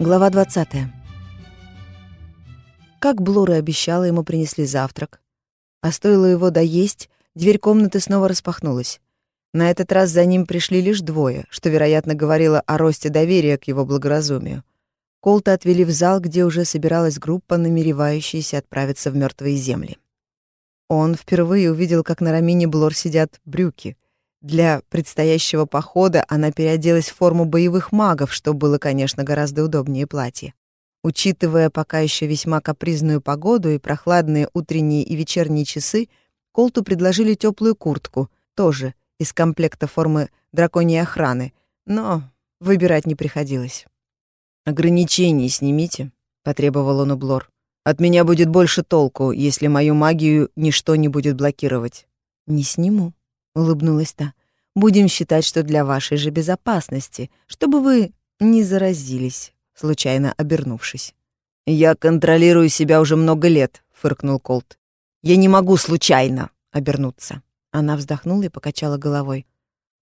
Глава 20. Как Блура обещала, ему принесли завтрак. А стоило его доесть, дверь комнаты снова распахнулась. На этот раз за ним пришли лишь двое, что, вероятно, говорило о росте доверия к его благоразумию. Колта отвели в зал, где уже собиралась группа, намеревающаяся отправиться в мертвые земли. Он впервые увидел, как на Рамине Блор сидят брюки. Для предстоящего похода она переоделась в форму боевых магов, что было, конечно, гораздо удобнее платья. Учитывая пока еще весьма капризную погоду и прохладные утренние и вечерние часы, Колту предложили теплую куртку, тоже из комплекта формы драконьей охраны, но выбирать не приходилось. «Ограничения снимите», — потребовал он у Блор. «От меня будет больше толку, если мою магию ничто не будет блокировать». «Не сниму», — улыбнулась та. «Будем считать, что для вашей же безопасности, чтобы вы не заразились» случайно обернувшись. «Я контролирую себя уже много лет», — фыркнул Колт. «Я не могу случайно обернуться». Она вздохнула и покачала головой.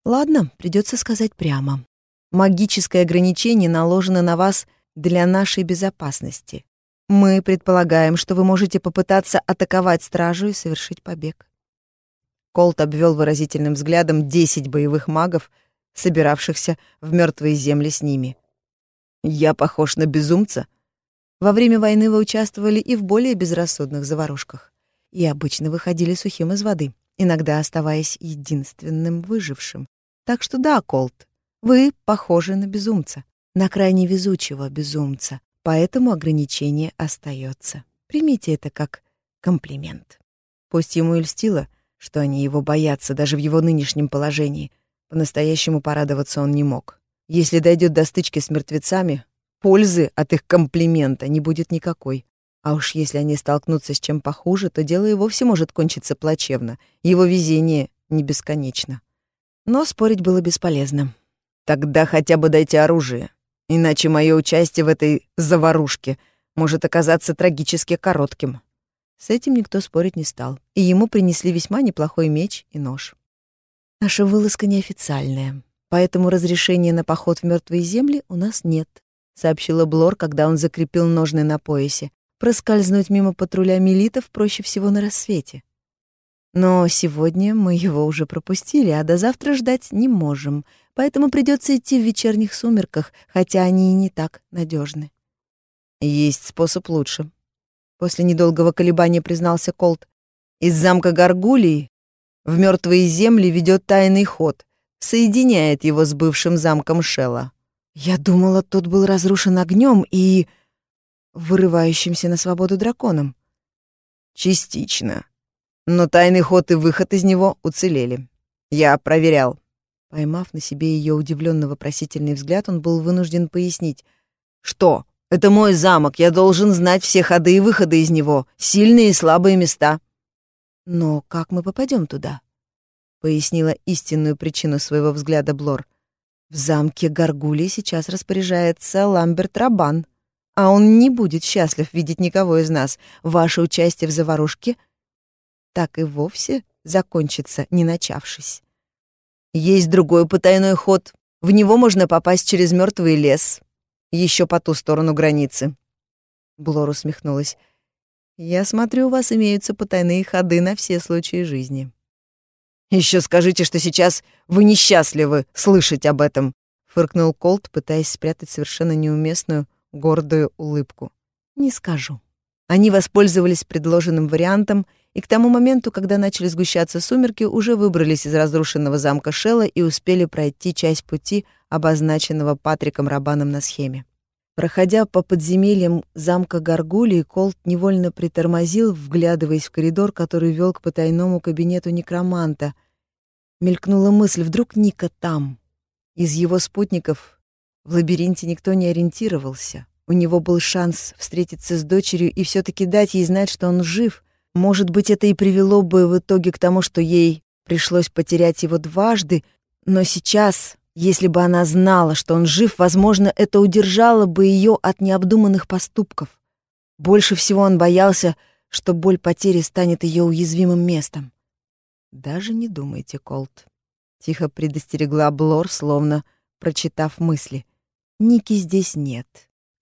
«Ладно, придется сказать прямо. Магическое ограничение наложено на вас для нашей безопасности. Мы предполагаем, что вы можете попытаться атаковать стражу и совершить побег». Колт обвел выразительным взглядом десять боевых магов, собиравшихся в мертвые земли с ними. Я похож на безумца? Во время войны вы участвовали и в более безрассудных заварушках. И обычно выходили сухим из воды, иногда оставаясь единственным выжившим. Так что да, Колт, вы похожи на безумца, на крайне везучего безумца, поэтому ограничение остается. Примите это как комплимент. Пусть ему и льстило, что они его боятся даже в его нынешнем положении, по-настоящему порадоваться он не мог. Если дойдет до стычки с мертвецами, пользы от их комплимента не будет никакой. А уж если они столкнутся с чем похуже, то дело и вовсе может кончиться плачевно. Его везение не бесконечно. Но спорить было бесполезно. Тогда хотя бы дайте оружие. Иначе мое участие в этой заварушке может оказаться трагически коротким. С этим никто спорить не стал, и ему принесли весьма неплохой меч и нож. Наша вылазка неофициальная, поэтому разрешения на поход в мертвые земли у нас нет», — сообщила Блор, когда он закрепил ножны на поясе. «Проскользнуть мимо патруля милитов проще всего на рассвете. Но сегодня мы его уже пропустили, а до завтра ждать не можем, поэтому придется идти в вечерних сумерках, хотя они и не так надежны. «Есть способ лучше», — после недолгого колебания признался Колт. «Из замка Гаргулии в мертвые земли ведет тайный ход соединяет его с бывшим замком Шелла. Я думала, тот был разрушен огнем и вырывающимся на свободу драконом. Частично. Но тайный ход и выход из него уцелели. Я проверял. Поймав на себе ее удивленно вопросительный взгляд, он был вынужден пояснить. «Что? Это мой замок, я должен знать все ходы и выходы из него, сильные и слабые места». «Но как мы попадем туда?» пояснила истинную причину своего взгляда Блор. В замке Гаргули сейчас распоряжается Ламберт Рабан, а он не будет счастлив видеть никого из нас. Ваше участие в заварушке так и вовсе закончится, не начавшись. Есть другой потайной ход. В него можно попасть через мертвый лес, еще по ту сторону границы. Блор усмехнулась. «Я смотрю, у вас имеются потайные ходы на все случаи жизни». Еще скажите, что сейчас вы несчастливы слышать об этом», — фыркнул Колт, пытаясь спрятать совершенно неуместную, гордую улыбку. «Не скажу». Они воспользовались предложенным вариантом, и к тому моменту, когда начали сгущаться сумерки, уже выбрались из разрушенного замка Шелла и успели пройти часть пути, обозначенного Патриком Рабаном на схеме. Проходя по подземельям замка Гаргулии, Колт невольно притормозил, вглядываясь в коридор, который вел к потайному кабинету некроманта. Мелькнула мысль, вдруг Ника там. Из его спутников в лабиринте никто не ориентировался. У него был шанс встретиться с дочерью и все таки дать ей знать, что он жив. Может быть, это и привело бы в итоге к тому, что ей пришлось потерять его дважды, но сейчас если бы она знала, что он жив, возможно, это удержало бы ее от необдуманных поступков. Больше всего он боялся, что боль потери станет ее уязвимым местом. «Даже не думайте, Колт», — тихо предостерегла Блор, словно прочитав мысли. «Ники здесь нет.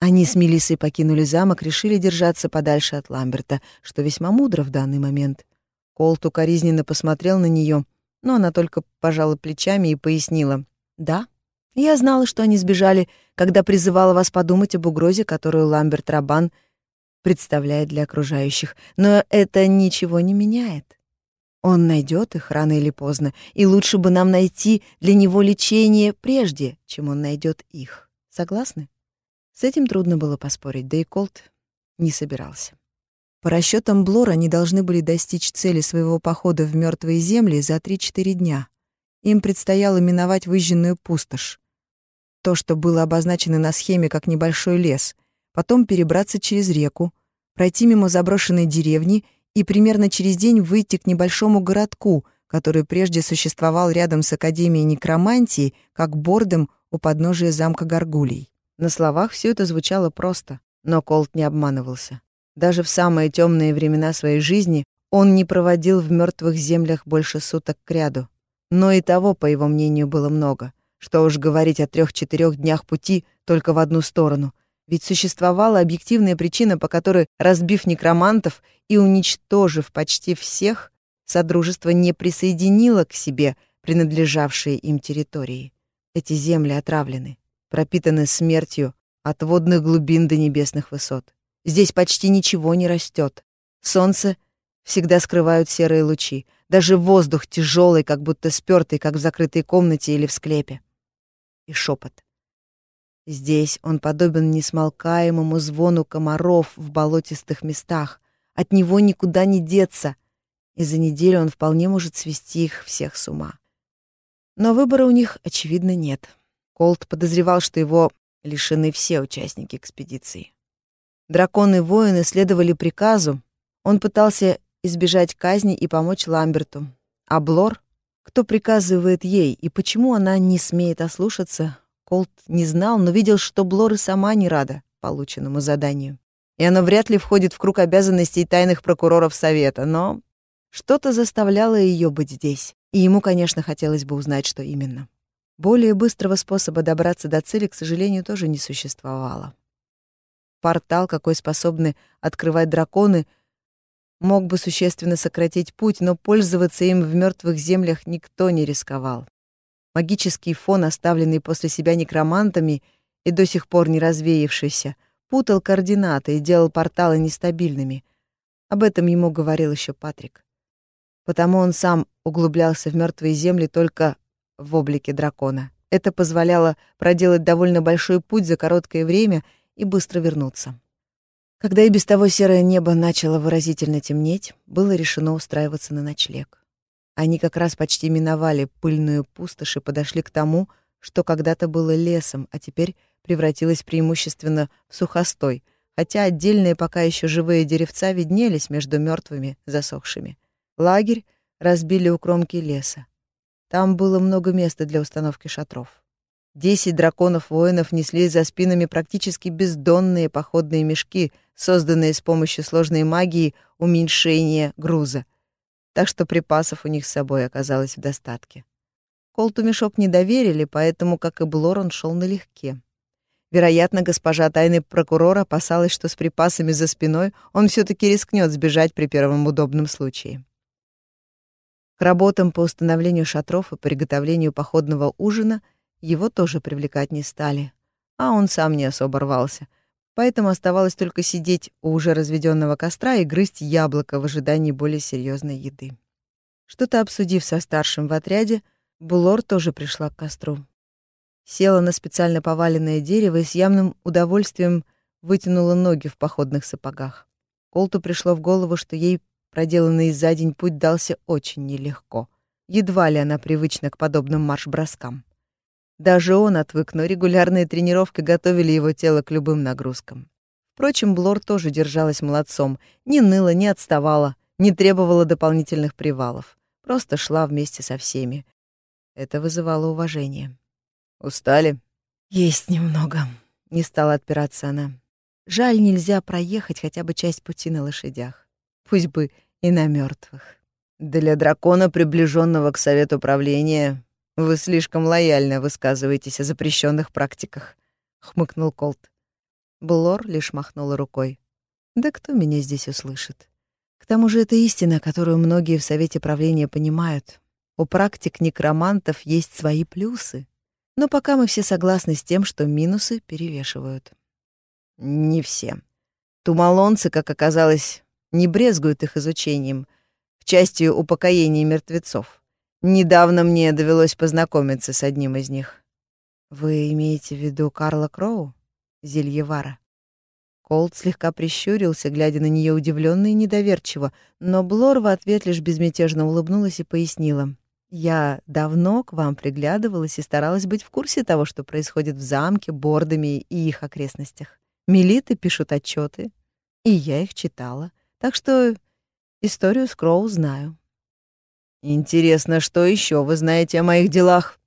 Они с Мелиссой покинули замок, решили держаться подальше от Ламберта, что весьма мудро в данный момент. Колт укоризненно посмотрел на нее, но она только пожала плечами и пояснила. «Да, я знала, что они сбежали, когда призывала вас подумать об угрозе, которую Ламберт Рабан представляет для окружающих, но это ничего не меняет. Он найдет их рано или поздно, и лучше бы нам найти для него лечение прежде, чем он найдет их. Согласны? С этим трудно было поспорить, да и Колт не собирался. По расчетам Блор, они должны были достичь цели своего похода в мертвые земли за 3-4 дня. Им предстояло миновать выжженную пустошь. То, что было обозначено на схеме как небольшой лес, потом перебраться через реку, пройти мимо заброшенной деревни и примерно через день выйти к небольшому городку, который прежде существовал рядом с Академией некромантии, как бордом у подножия замка Гаргулей. На словах все это звучало просто, но Колт не обманывался. Даже в самые темные времена своей жизни он не проводил в мертвых землях больше суток кряду. Но и того, по его мнению, было много. Что уж говорить о трех-четырех днях пути только в одну сторону. Ведь существовала объективная причина, по которой, разбив некромантов и уничтожив почти всех, Содружество не присоединило к себе принадлежавшие им территории. Эти земли отравлены пропитаны смертью от водных глубин до небесных высот. Здесь почти ничего не растет. Солнце всегда скрывают серые лучи. Даже воздух тяжелый, как будто спёртый, как в закрытой комнате или в склепе. И шепот. Здесь он подобен несмолкаемому звону комаров в болотистых местах. От него никуда не деться, и за неделю он вполне может свести их всех с ума. Но выбора у них, очевидно, нет. Колт подозревал, что его лишены все участники экспедиции. Драконы-воины следовали приказу, он пытался избежать казни и помочь Ламберту. А Блор, кто приказывает ей и почему она не смеет ослушаться, Колт не знал, но видел, что Блор и сама не рада полученному заданию. И оно вряд ли входит в круг обязанностей тайных прокуроров Совета, но что-то заставляло ее быть здесь. И ему, конечно, хотелось бы узнать, что именно. Более быстрого способа добраться до цели, к сожалению, тоже не существовало. Портал, какой способны открывать драконы, мог бы существенно сократить путь, но пользоваться им в мертвых землях никто не рисковал. Магический фон, оставленный после себя некромантами и до сих пор не развеявшийся, путал координаты и делал порталы нестабильными. Об этом ему говорил еще Патрик. Потому он сам углублялся в мертвые земли только в облике дракона. Это позволяло проделать довольно большой путь за короткое время и быстро вернуться. Когда и без того серое небо начало выразительно темнеть, было решено устраиваться на ночлег. Они как раз почти миновали пыльную пустошь и подошли к тому, что когда-то было лесом, а теперь превратилось преимущественно в сухостой, хотя отдельные пока еще живые деревца виднелись между мертвыми засохшими. Лагерь разбили у кромки леса. Там было много места для установки шатров. Десять драконов-воинов несли за спинами практически бездонные походные мешки, созданные с помощью сложной магии уменьшения груза. Так что припасов у них с собой оказалось в достатке. Колту мешок не доверили, поэтому, как и Блор, он шел налегке. Вероятно, госпожа тайный прокурор опасалась, что с припасами за спиной он все таки рискнет сбежать при первом удобном случае. К работам по установлению шатров и приготовлению походного ужина его тоже привлекать не стали, а он сам не особо рвался. Поэтому оставалось только сидеть у уже разведенного костра и грызть яблоко в ожидании более серьезной еды. Что-то обсудив со старшим в отряде, Булор тоже пришла к костру. Села на специально поваленное дерево и с явным удовольствием вытянула ноги в походных сапогах. Колту пришло в голову, что ей Проделанный за день путь дался очень нелегко. Едва ли она привычна к подобным марш-броскам. Даже он отвык, но регулярные тренировки готовили его тело к любым нагрузкам. Впрочем, Блор тоже держалась молодцом, не ныла, не отставала, не требовала дополнительных привалов. Просто шла вместе со всеми. Это вызывало уважение. «Устали?» «Есть немного», — не стала отпираться она. «Жаль, нельзя проехать хотя бы часть пути на лошадях. Пусть бы и на мертвых. Для дракона, приближенного к совету правления, вы слишком лояльно высказываетесь о запрещенных практиках, хмыкнул Колт. Блор лишь махнула рукой. Да кто меня здесь услышит? К тому же это истина, которую многие в Совете правления понимают. У практик некромантов есть свои плюсы. Но пока мы все согласны с тем, что минусы перевешивают. Не все. Тумалонцы, как оказалось, не брезгуют их изучением, в части упокоения мертвецов. Недавно мне довелось познакомиться с одним из них. Вы имеете в виду Карла Кроу, Зельевара? Колт слегка прищурился, глядя на нее удивленно и недоверчиво, но Блор в ответ лишь безмятежно улыбнулась и пояснила. Я давно к вам приглядывалась и старалась быть в курсе того, что происходит в замке, Бордами и их окрестностях. Милиты пишут отчеты, и я их читала. Так что историю Скроу знаю. Интересно, что еще вы знаете о моих делах?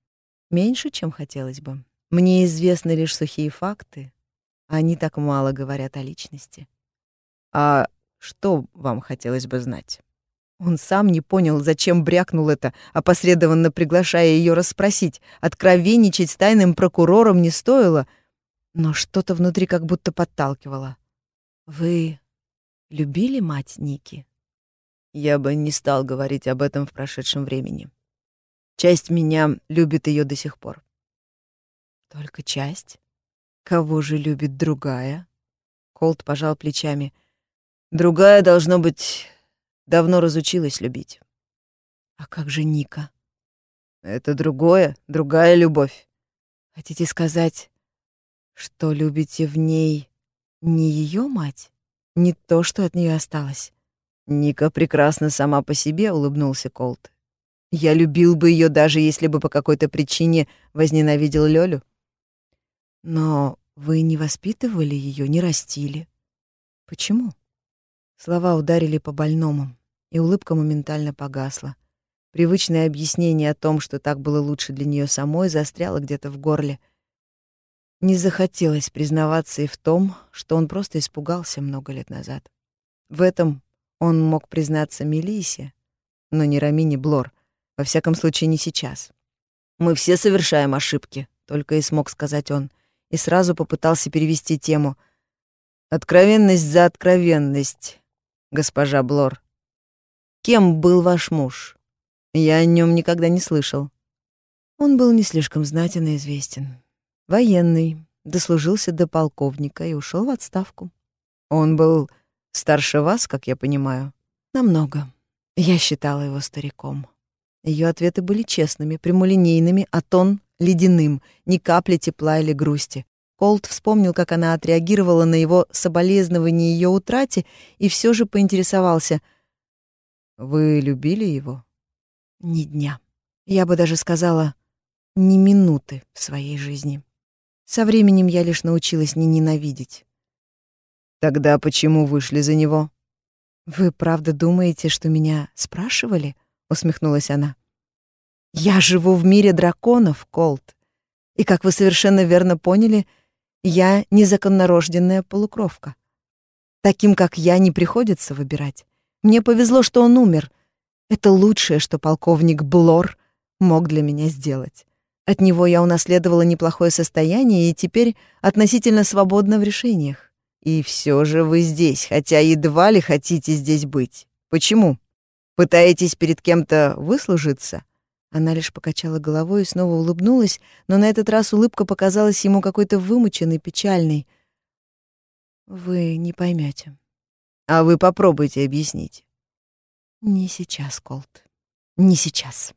Меньше, чем хотелось бы. Мне известны лишь сухие факты. Они так мало говорят о личности. А что вам хотелось бы знать? Он сам не понял, зачем брякнул это, опосредованно приглашая ее расспросить. Откровенничать с тайным прокурором не стоило, но что-то внутри как будто подталкивало. «Вы любили мать Ники?» Я бы не стал говорить об этом в прошедшем времени. Часть меня любит ее до сих пор. Только часть? Кого же любит другая? Колт пожал плечами. Другая, должно быть, Давно разучилась любить. А как же Ника? Это другое, другая любовь. Хотите сказать, что любите в ней не ее мать, не то, что от нее осталось? Ника прекрасна сама по себе, улыбнулся Колт. Я любил бы ее, даже если бы по какой-то причине возненавидел Лёлю. Но вы не воспитывали ее, не растили. Почему? Слова ударили по больному и улыбка моментально погасла. Привычное объяснение о том, что так было лучше для нее самой, застряло где-то в горле. Не захотелось признаваться и в том, что он просто испугался много лет назад. В этом он мог признаться Мелисе, но не Рамине Блор, во всяком случае не сейчас. «Мы все совершаем ошибки», — только и смог сказать он, и сразу попытался перевести тему. «Откровенность за откровенность, госпожа Блор. Кем был ваш муж? Я о нем никогда не слышал. Он был не слишком знатен и известен. Военный, дослужился до полковника и ушел в отставку. Он был старше вас, как я понимаю? Намного. Я считала его стариком. Ее ответы были честными, прямолинейными, а тон — ледяным, ни капли тепла или грусти. Колт вспомнил, как она отреагировала на его соболезнование ее утрате, и все же поинтересовался — вы любили его? Ни дня. Я бы даже сказала, ни минуты в своей жизни. Со временем я лишь научилась не ненавидеть. Тогда почему вышли за него? Вы правда думаете, что меня спрашивали? усмехнулась она. Я живу в мире драконов, Колт. И как вы совершенно верно поняли, я незаконнорожденная полукровка. Таким, как я, не приходится выбирать. Мне повезло, что он умер. Это лучшее, что полковник Блор мог для меня сделать. От него я унаследовала неплохое состояние и теперь относительно свободна в решениях. И все же вы здесь, хотя едва ли хотите здесь быть. Почему? Пытаетесь перед кем-то выслужиться? Она лишь покачала головой и снова улыбнулась, но на этот раз улыбка показалась ему какой-то вымученной, печальной. Вы не поймете. А вы попробуйте объяснить. Не сейчас, Колт. Не сейчас.